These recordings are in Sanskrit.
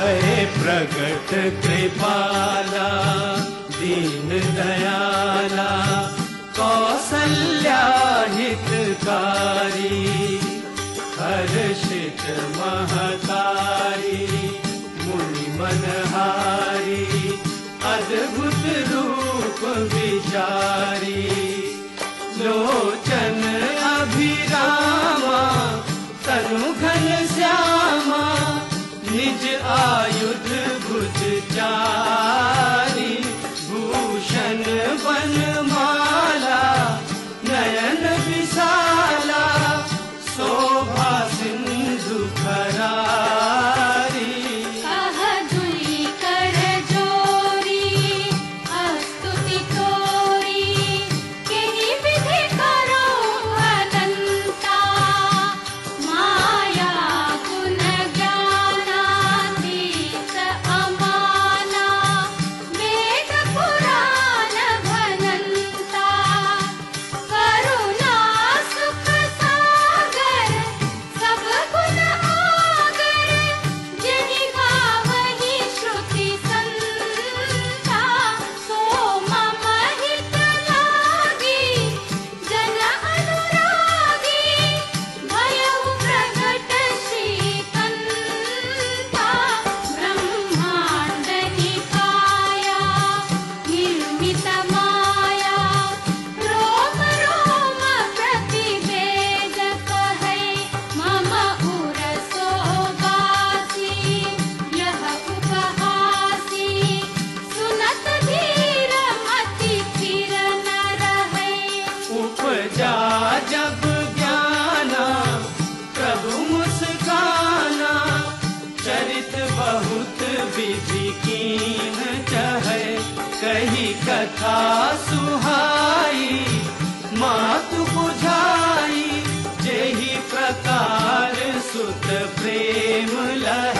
प्रगट कृपाला दीन दयाला कौसल्या हितकारी हर्षित महकारी आयुध भुज चारी भूषण वन कथा सुहाई मातु बुझाई जेहि प्रकार सुत प्रेम लहै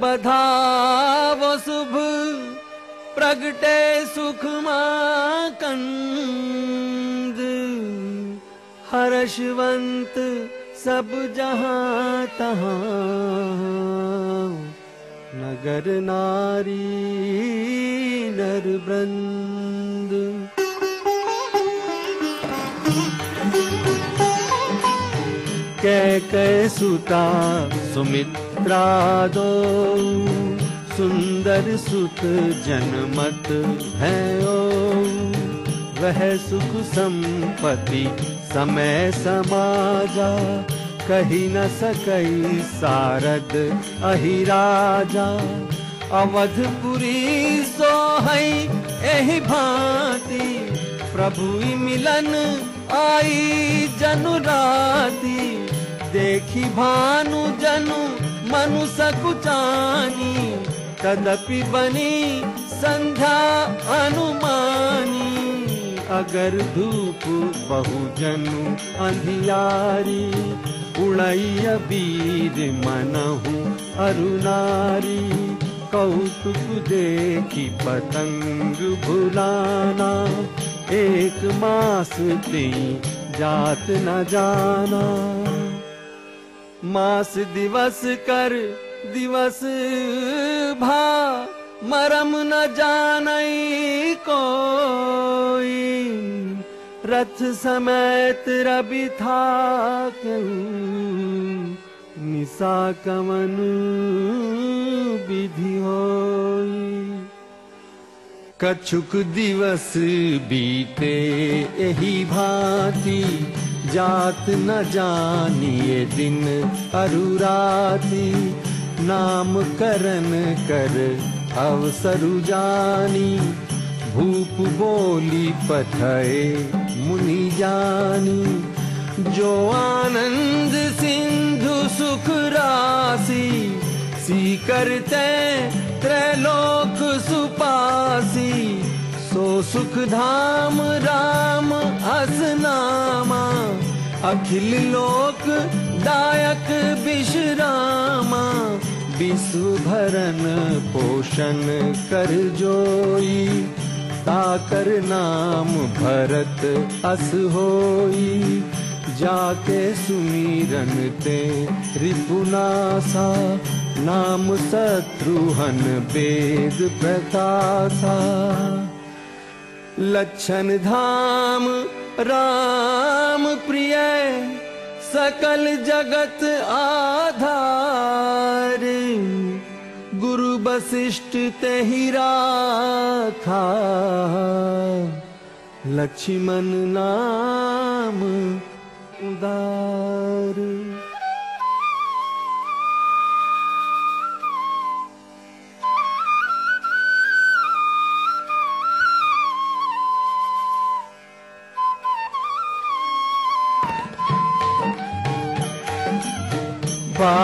बधाव शुभ प्रगटे सुख कंद। हर्षवंत सब जहां तहां। नगर नारी नर वृंद कै कै सुता सुमित्रा दो। सुंदर सुत जनमत है ओ। वह सुख संपत्ति समय समाजा। कही न सकई सारद अहिराजा अवधपुरी सोहई एहि भांति। प्रभु मिलन आई जनु राती। देखी भानु जनु मनु सकुचानी तदपि बनी संध्या अनुमानी। अगर धूप बहु जनु अंधियारी, उड़ैय वीर मनहु अरुनारी कौतुक देखी पतंग भुलाना, एक मास ती जात न जाना। मास दिवस कर दिवस भा, मरम न जानई कोई। रथ समेत रवि था निशा कवन विधि होई। कछुक दिवस बीते यही भांति जात न जानिए दिन अरुराती करन कर अवसरु जानी। भूप बोली मुनि जानी। जो आनंद सिंधु सुख राशि सी करते त्रैलोक सुपासी। सो सुख धाम राम असनामा अखिल लोक दायक विश्रामा विश्व भरन पोषण कर जोई। ताकर नाम भरत अस होई। जाके सुमीरन ते रिपुनासा नाम शत्रुहन वेद प्रकाशा लक्षण धाम राम प्रिय सकल जगत आधार गुरु वशिष्ठ ते ही राखा। लक्ष्मण नाम उदार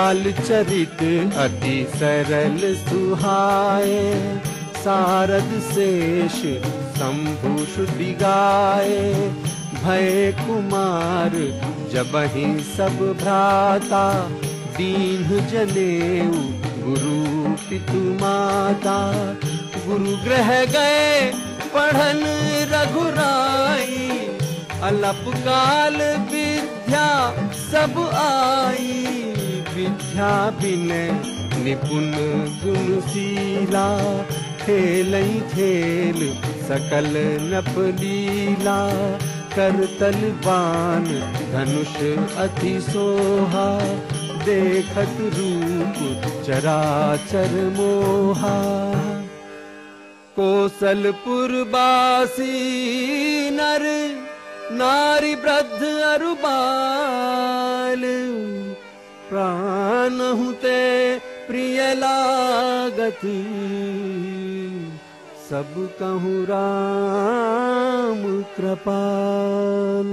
बाल चरित अति सरल सुहाए, सारद शेष शंभु श्रुति गाए भय कुमार जबहि सब भ्राता, दीन जनेऊ गुरु पितु माता। गुरु ग्रह गए पढ़न रघुराई, अलप काल विद्या सब आई। निपुण गुणशीला खेल खेल सकल नप लीला करतल धनुष अति सोहा देखत रूप चराचर मोहा। कौशलपुर बासी नर नारी वृद्ध अरु बाल प्राण हुते प्रिय लागत सब कहूँ राम कृपाल